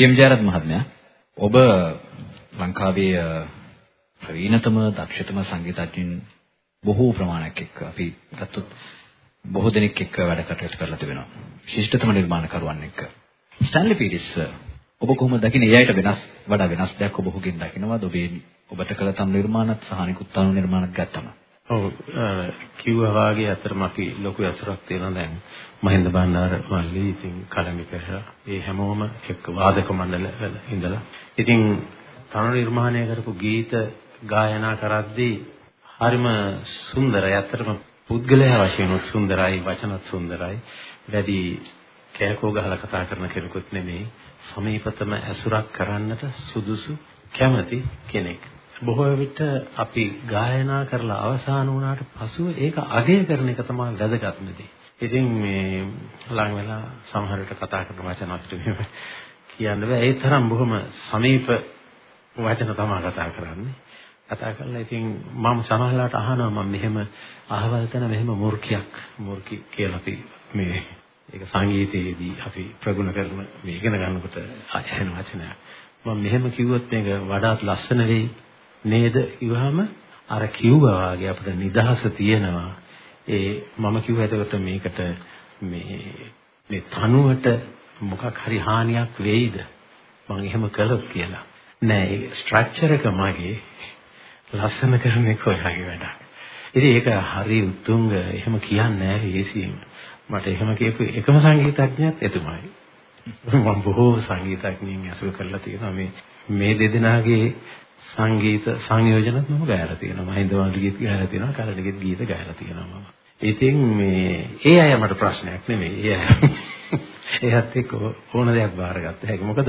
ටීම් ජයරත් මහත්මයා ඔබ ලංකාවේ අ, ප්‍රවීණතම දක්ෂතම සංගීතඥයින් බොහෝ ප්‍රමාණයක් එක්ක අපි ගත්තොත් බොහෝ දෙනෙක් එක්ක වැඩ කටයුතු කරලා තිබෙනවා. ශිෂ්ටතම නිර්මාණකරුවන් එක්ක. ස්ටැන්ලි පීරිස් ඔබ කොහොමද දකින්නේ? එයාට වෙනස් වඩා වෙනස් දෙයක් ඔබ ඔහුගෙන් දකින්නවද? ඔබේ ඔබට කළ තම නිර්මාණත් සහ අනිකුත් තනු නිර්මාණත් ගත්තම. ඔව් අ, කිව්වා වාගේ අතරම අපි ලොකු ඇසුරක් තියෙනවා දැන්. මහින්ද බණ්ඩාර මල්ලි ඉතින් කලමි පෙරේරා මේ හැමෝම එක්ක වාදක මණ්ඩල වල ඉඳලා. ඉතින් තනු නිර්මාණය කරපු ගීත ගායනා කරද්දී හරිම සුන්දරයි. අතරම පුද්ගලයා වශයෙන් උත් සුන්දරයි වචනත් සුන්දරයි. වැඩි කෑකෝ ගහලා කතා කරන කෙනෙකුත් නෙමෙයි. සමීපතම ඇසුරක් කරන්නට සුදුසු කැමති කෙනෙක්. බොහෝ විට අපි ගායනා කරලා අවසන් වුණාට පසුව ඒක අගය කරන එක තමයි වැදගත්ම දේ. ඉතින් මේ ලඟ වෙලා සමහර විට කතා කරන වචන අපිට මෙහෙම කියන්න බෑ. ඒ තරම් බොහොම සමීප වචන තමයි කතා කරන්නේ. කතා කරලා ඉතින් මම සමහරලාට අහනවා මම මෙහෙම අහවල් තැන මෙහෙම මූර්ඛයක් මූර්ඛි කියලා අපි මේ ඒක සංගීතයේදී අපි ප්‍රගුණ කරන මේ ඉගෙන ගන්නකොට ඇහෙන වචනයක්. මම මෙහෙම කිව්වොත් මේක වඩාත් ලස්සන වෙයි නේද? ඉවහම අර කිව්වා වගේ අපිට නිදහස තියෙනවා. ඒ මම කිව්වා එතකොට මේකට මේ මේ තනුවට මොකක් හරි හානියක් වෙයිද? මම එහෙම කළොත් කියලා. නෑ ඒ ස්ට්‍රක්චර් එක මගේ ලස්සන කරන එක ඔයාගේ වැඩක්. ඉතින් ඒක හරි උතුංග එහෙම කියන්නේ නෑ ඒසියෙන්. මට එහෙම කියපු එකම සංගීතඥයත් එතුමයි. මම බොහෝ සංගීතඥයින් ඇසුරු කරලා තියෙනවා මේ මේ දෙදෙනාගේ සංගීත සංයෝජනත් මම ගායලා තියෙනවා. මහින්ද වන්දි ගීත ගායලා තියෙනවා. කරණිගෙත් ගීත ගායලා තියෙනවා මම. ඉතින් මේ ඒ අය මට ප්‍රශ්නයක් නෙමෙයි. ඒ අය එයත් එක්ක ඕන දෙයක් බාරගත්ත හැකි. මොකද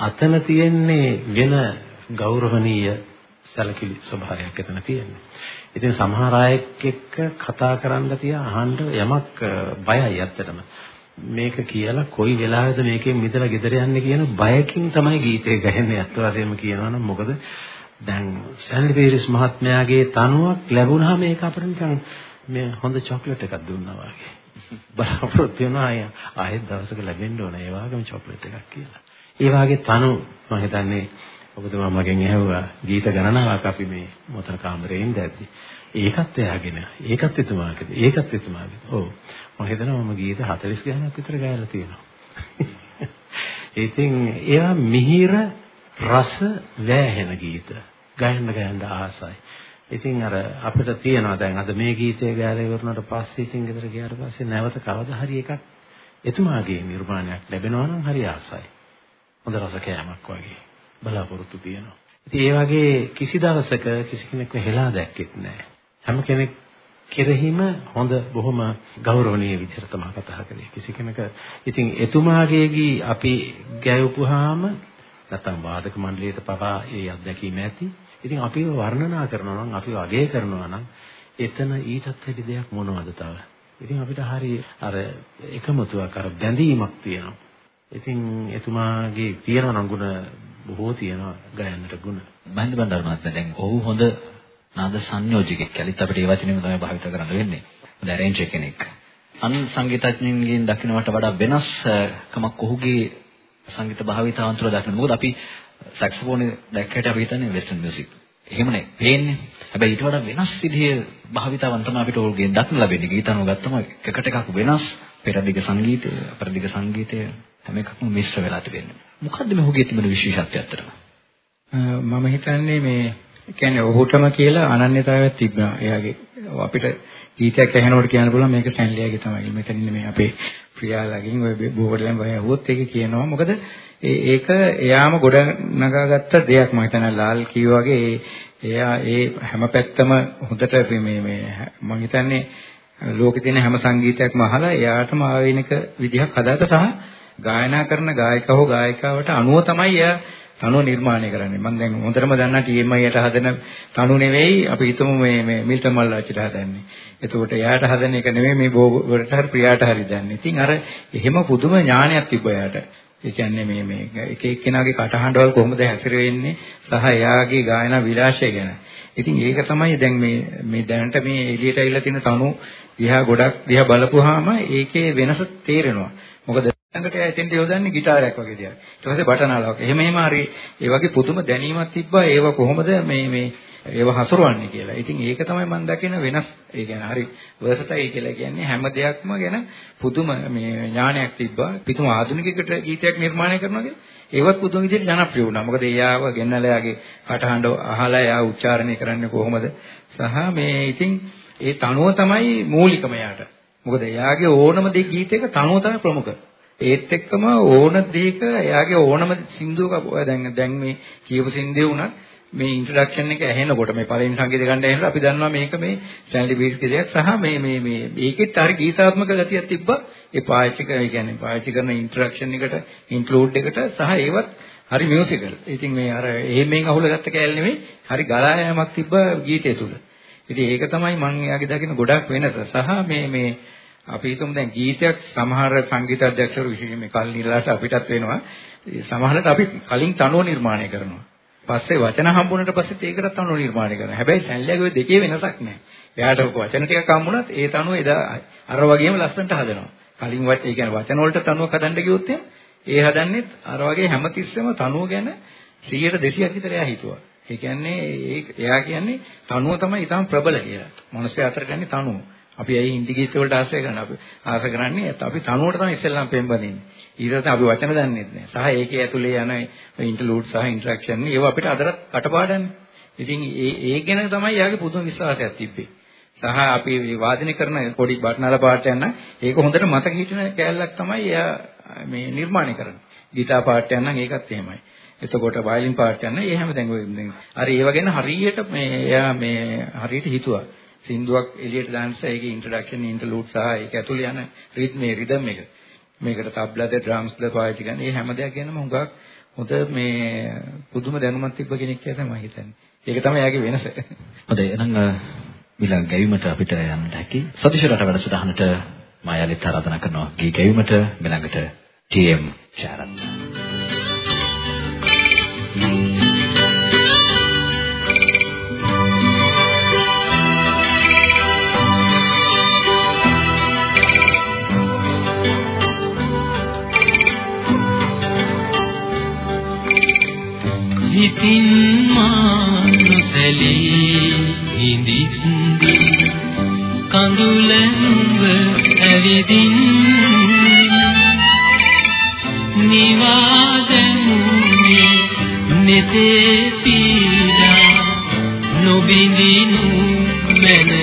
අතන තියෙන්නේ වෙන ගෞරවනීය සැලකිලි ස්වභාවයක් එතන තියෙන්නේ. ඉතින් සමහර අයෙක් එක්ක කතා කරන්න තියා අහන්න යමක් බයයි ඇත්තටම. මේක කියලා කොයි වෙලාවෙද මේකෙන් මිදලා ගෙදර යන්නේ කියන බයකින් තමයි ගීතේ ගහන්නේ අත් වශයෙන්ම කියනවා නම් මොකද දැන් සැන්ඩි පීරිස් මහත්මයාගේ තනුවක් ලැබුණාම ඒක අපිට නිකන් මේ හොඳ චොක්ලට් එකක් දුන්නා වගේ. බලාපොරොත්තු වෙනවා ආයෙත් දවසක ලැබෙන්න ඕන ඒ වගේම චොක්ලට් එකක් කියලා. ඒ වගේ තනු මම හිතන්නේ ඔබතුමා මගෙන් ඇහුවා ගීත ගණනාවක් අපි මේ මොතර කාමරේ ඉඳද්දි. ඒකත් එයාගෙන ඒකත් එතුමාගේද ඒකත් එතුමාගේද. ඔව් මම හිතනවා මම ගීත 40 ගණනක් විතර ගායලා තියෙනවා. ඉතින් ඒවා මිහිර රස වැහෙන ගීත. ගයන්න ගයන්න ආසයි. ඉතින් අර අපිට තියෙනවා දැන් අද මේ ගීතය ගාලා ඉවරනට පස්සේ ඉතින් ගෙදර ගියාට පස්සේ නැවත කවදා හරි එකක් එතුමාගේ නිර්මාණයක් ලැබෙනවා නම් හරි ආසයි. හොඳ රස කෑමක් වගේ බලාපොරොත්තු තියෙනවා. ඉතින් ඒ වගේ කිසි දවසක කිසි කෙනෙක්ව හෙලා දැක්කෙත් නැහැ. හැම කෙනෙක් කෙරෙහිම හොඳ බොහොම ගෞරවනීය විදිහට තමයි කතා කරේ. කිසි කෙනෙක් ඉතින් එතුමාගේගී අපි ගැයුවාම නැත්නම් වාදක මණ්ඩලයට පවා ඒ අත්දැකීම ඇති. ඉතින් අපිව වර්ණනා කරනවා නම් අපිව අගය කරනවා නම් එතන ඊටත් වැඩි දෙයක් මොනවද තව? ඉතින් අපිට හරි අර එකමුතුවක් අර බැඳීමක් තියෙනවා. ඉතින් එතුමාගේ තියෙන නම් ගුණ බොහෝ තියෙනවා ගයන්නට ගුණ. මහින්ද බණ්ඩාර මහත්මයා දැන් ඔහු හොඳ නාද සංයෝජකෙක්. කලිත් අපිට ඒ වචනේම තමයි භාවිත කරන්න වෙන්නේ. හොඳ ඇරේන්ජර් කෙනෙක්. අන් සංගීතඥයින්ගෙන් දකින්නට වඩා වෙනස්කමක් ඔහුගේ සංගීත භාවිතාවන් තුළ දක්වන. මොකද අපි සැක්සෆෝනේ දැක්කට අපි හිතන්නේ වෙස්ටර්න් මියුසික්. එහෙමනේ පේන්නේ. හැබැයි ඊට වඩා වෙනස් විදිහේ භාවිතාවන් තමයි අපිට ඕල්ගෙන් දක්න ලැබෙන්නේ. ගීතනෝ ගත්තම එකට එකක් වෙනස් පෙරදිග සංගීතය, අපරදිග සංගීතය හැම එකක්ම මිශ්‍ර වෙලා තිබෙන්නේ. මොකද්ද මේ ඔහුගේ තිබෙන විශේෂත්වය අතරම? මම හිතන්නේ මේ කියන්නේ ඔහුටම කියලා අනන්‍යතාවයක් තිබුණා. එයාගේ අපිට ගීතයක් ඇහෙනකොට කියන්න පුළුවන් මේක ස්ටැන්ලියාගේ තමයි. මෙතන මේ අපේ ප්‍රියාලගෙන් ඔය බෝඩලෙන් වහේ ඇහුවොත් ඒක කියනවා. මොකද ඒක එයාම ගොඩ නගාගත්ත දෙයක් මම හිතන්නේ ලාල් කිව්වා වගේ එයා ඒ හැම පැත්තම හොඳට මේ මේ මම හිතන්නේ ලෝකේ තියෙන හැම සංගීතයක්ම අහලා එයාටම ආවේනික විදිහක් හදාගත්ත සහ ගායනා කරන ගායක හෝ ගායිකාවට අනුව තමයි එයා තනුව නිර්මාණය කරන්නේ. මම දැන් හොඳටම දන්නා TMI යට හදන තනු නෙවෙයි අපි හිතමු මේ මේ මිල්ටන් මල්ලාචිට හදන්නේ. එතකොට එයාට හදන එක නෙවෙයි මේ බෝවට හරි ප්‍රියාට හරි දන්නේ. ඉතින් අර එහෙම පුදුම ඥානයක් තිබ්බ එයාට. ඒ කියන්නේ මේ මේ එක එක්කෙනාගේ කටහඬවල් කොහොමද හැසිරෙන්නේ සහ එයාගේ ගායනා විලාසය ගැන. ඉතින් ඒක තමයි දැන් මේ මේ දැනට මේ එළියට ඇවිල්ලා තියෙන තනු දිහා ගොඩක් දිහා බලපුවාම ඒකේ වෙනස තේරෙනවා. මොකද ළඟට එතෙන්ට යොදන්නේ গিitarයක් වගේ දෙයක්. ඊට පස්සේ බටන් අලාවක්. එහෙම එහෙම හරි ඒ වගේ පුදුම දැනීමක් තිබ්බා ඒව කොහොමද මේ මේ ඒව හසුරවන්නේ කියලා. ඉතින් ඒක තමයි මම දකින වෙනස්. ඒ කියන්නේ හරි වර්සටයිල් කියලා කියන්නේ හැම දෙයක්ම ගැන පුදුම මේ ඥානයක් තිබ්බා. පිටුම ආධුනිකයකට ගීතයක් නිර්මාණය කරනවා කියන්නේ ඒවත් පුදුම විදිහට ජනප්‍රිය වුණා. මොකද එයාව ගෙන්නලා යාගේ කටහඬ අහලා එයා උච්චාරණය කරන්නේ කොහොමද? සහ මේ ඉතින් ඒ තනුව තමයි මූලිකම යාට. මොකද එයාගේ ඕනම දෙයක් ගීතයක තනුව තමයි ප්‍රමුඛ. ඒත් එක්කම ඕන දෙයක එයාගේ ඕනම සින්දුවක දැන් දැන් මේ කියපු සින්දුව උනත් මේ ඉන්ට්‍රොඩක්ෂන් එක ඇහෙනකොට මේ පළවෙනි සංගීත ගන්න ඇහෙනකොට අපි දන්නවා මේක මේ ස්ටැන්ලි බීට්ස්ගේ දෙයක් සහ මේ මේ මේ මේකෙත් හරි ගීතාත්මක ගතියක් තිබ්බා ඒ පාවිච්චි කරන ඒ කියන්නේ පාවිච්චි කරන ඉන්ට්‍රොඩක්ෂන් එකට ඉන්ක්ලූඩ් එකට සහ ඒවත් හරි මියුසිකල්. ඉතින් මේ අර එහෙමෙන් අහුලගත්ත කෑල්ල නෙමෙයි හරි ගලා යෑමක් තිබ්බ ගීතය තුල. ඉතින් ඒක තමයි මම එයාගේ දකින ගොඩක් වෙනස. සහ මේ මේ අපි හිතමු දැන් ගීතයක් සමහර සංගීත අධ්‍යක්ෂකවරු විශේෂයෙන් මේ කල්නිලාට අපිටත් වෙනවා. සමහරට අපි කලින් තනුව නිර්මාණය කරනවා. පස්සේ වචන හම්බුනට පස්සෙත් ඒකටත් තනුව නිර්මාණය කරනවා. හැබැයි සැන්ලියාගේ ওই දෙකේ වෙනසක් නැහැ. එයාට වචන ටිකක් හම්බුනත් ඒ තනුව එදා අර වගේම ලස්සනට හදනවා. කලින් වත් ඒ කියන්නේ වචන වලට තනුවක් හදන්න ගියොත් ඒ හදන්නෙත් අර වගේ හැමතිස්සෙම තනුව ගැන 100ට 200ක් විතර එයා හිතුවා. ඒ කියන්නේ ඒ එයා කියන්නේ තනුව තමයි ඊටම ප්‍රබල කියලා. මිනිස්සු අතරට යන්නේ තනුව. අපි ඇයි හින්දි ගීත වලට ආශ්‍රය කරන්නේ? අපි ආස කරන්නේ අපි තනුවට තමයි ඉස්සෙල්ලාම පෙන්වදින්නේ. ඊට අපි වචන දන්නේ නැහැ. සහ ඒකේ ඇතුලේ යන ඉන්ටර්ලූඩ් සහ ඉන්ටරැක්ෂන් ඒවා අපිට අදටත් කටපාඩම්නේ. ඉතින් ඒ ඒ ගැන තමයි යාගේ පුදුම විශ්වාසයක් තිබ්බේ. සහ අපි වාදනය කරන පොඩි බටනල පාට යන ඒක හොඳට මතක හිටින කෑල්ලක් තමයි එයා මේ නිර්මාණය කරන්නේ. ගීතා පාට යන ඒකත් එහෙමයි. එතකොට වයලින් පාට යන ඒ හැම දැන් ඔය අර ඒව ගැන හරියට මේ එයා මේ හරියට හිතුවා. සින්දුවක් එළියට දාන්නස ඒකේ ඉන්ට්‍රොඩක්ෂන් ඉන්ටර්ලූඩ් සහ ඒක ඇතුළේ යන රිද්මේ රිද්ම් එක. මේකට තබ්ලාද ඩ්‍රම්ස්ද පාවිච්චි කරන. ඒ හැම දෙයක් ගැනම හුඟක් හොඳ මේ පුදුම දැනුමක් තිබ්බ කෙනෙක් කියලා මම හිතන්නේ. ඒක තමයි යාගේ වෙනස. හොඳයි එහෙනම් ඊළඟ ගැයීමට අපිට යන්නට හැකි. සතිශ රට වැඩසටහනට මායාලිත් ආරාධනා කරනවා. ගී ගැයීමට මෙලඟට ටීඑම් චාරන්. හිතින් මානසලී හිඳින්දි? කඳුලෙන්ව ඇවිදින් නිවාදමුනේ නෙතේ පීඩා නොබිඳිනු මැනවී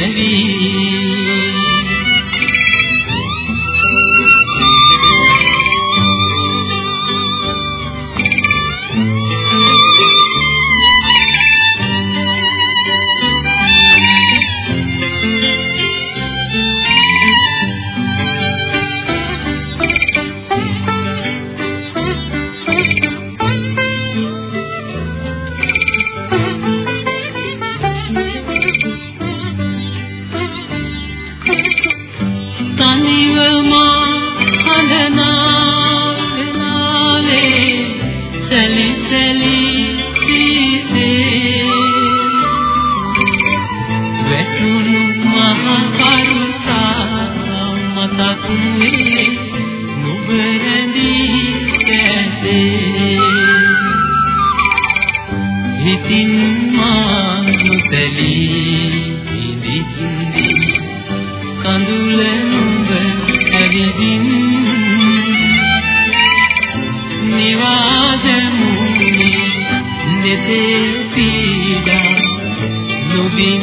මේ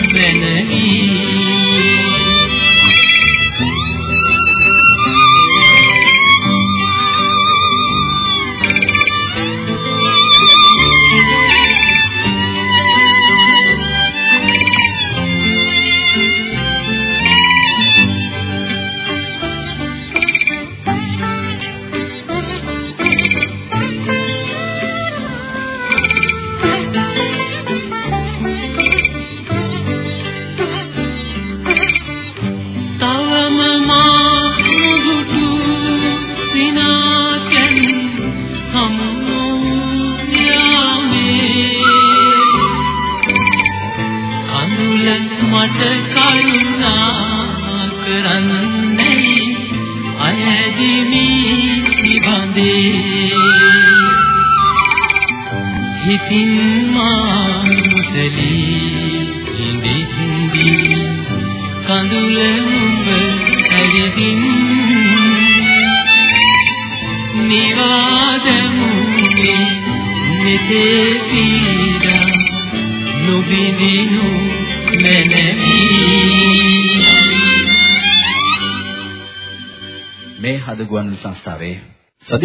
හද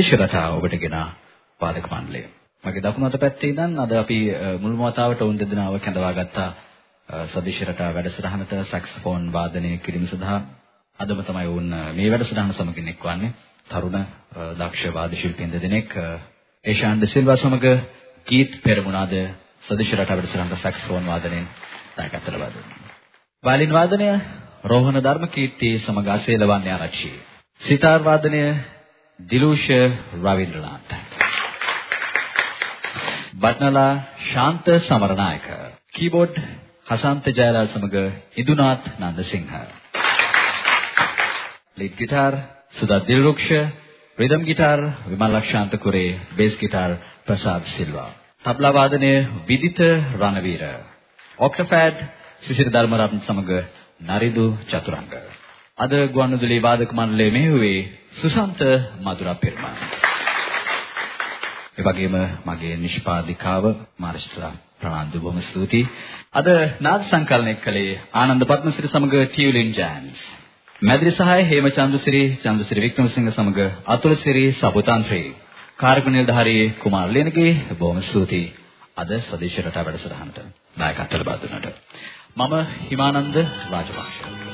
ගුවන් සංස්ථාවේ සදිශ රටා ඔබට ගෙන වාදක මණ්ඩලය. මගේ දකුණු අත පැත්තේ ඉඳන් අද අපි මුල් වතාවට වුන් දෙදෙනාව කැඳවා ගත්තා සදිශ රටා වැඩසටහනට සැක්සෆෝන් වාදනය කිරීම සඳහා අදම තමයි වුන් මේ වැඩසටහන සමගින් එක්වන්නේ තරුණ දක්ෂ වාද්‍ය ශිල්පීන් දෙදෙනෙක් ඒෂාන් ඩ සිල්වා සමග ගීත් පෙරමුණාද සදිශ රටා වැඩසටහනට සැක්සෆෝන් වාදනයෙන් දායකත්ව ලබා දුන්නා. වයලින් වාදනය රෝහණ ධර්මකීර්ති සමග අසේලවන්නේ ආරච්චි. සිතාර් වාදනය දිලූෂ රවීන්ද්‍රනාත්. බටනලා ශාන්ත සමරනායක. කීබෝඩ් හසන්ත ජයලාල් සමග Indunath Nandasinghe. Lead guitar Suda Dilruksha, rhythm guitar Wimal Lakshantha Coorey, bass guitar Prasad Silva. Tabla වාදනය විදිත රණවීර. ඔක්ටෝපැඩ් සිසිර ධර්මරත්න සමග නරිදු චතුරංග. අද ගුවන්විදුලි වාදක මණ්ඩලයේ මෙහුවේ සුසන්ත මధుර පෙරමා. ඒ වගේම මගේ නිෂ්පාදිකාව මාර්ෂ්ට්‍රා ප්‍රනාන්දු බොහොම ස්තුතියි. අද නාද සංකලනය කළේ ආනන්ද පත්මසිරි සමග ටියුලින් ජෑන්ස්. මැදිරි සහාය හේමචන්ද්‍රසිරි චන්ද්‍රසිරි වික්‍රමසිංහ සමග අතුලසිරි සබුතාන්ත්‍රේ. කාර්ක නිලධාරී කුමාර ලේනගේ බොහොම ස්තුතියි. අද ස්වදේශ රටා වැඩසටහනට දායකත්ව ලබා දුන්නට. මම හිමානන්ද රාජපක්ෂ.